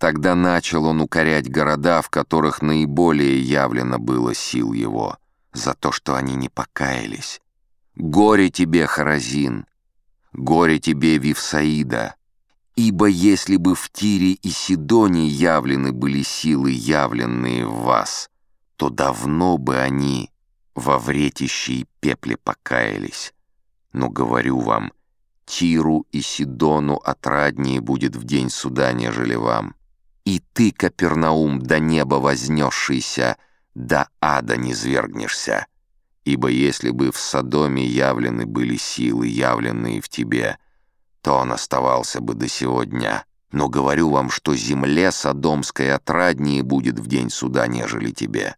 Тогда начал он укорять города, в которых наиболее явлено было сил его, за то, что они не покаялись. «Горе тебе, Харазин! Горе тебе, Вифсаида! Ибо если бы в Тире и Сидоне явлены были силы, явленные в вас, то давно бы они во вретище и пепле покаялись. Но говорю вам, Тиру и Сидону отраднее будет в день суда, нежели вам. И ты, Капернаум, до неба вознесшийся, до ада не свергнешься. Ибо если бы в Содоме явлены были силы, явленные в тебе, то он оставался бы до сего дня. Но говорю вам, что земле Содомской отраднее будет в день суда, нежели тебе.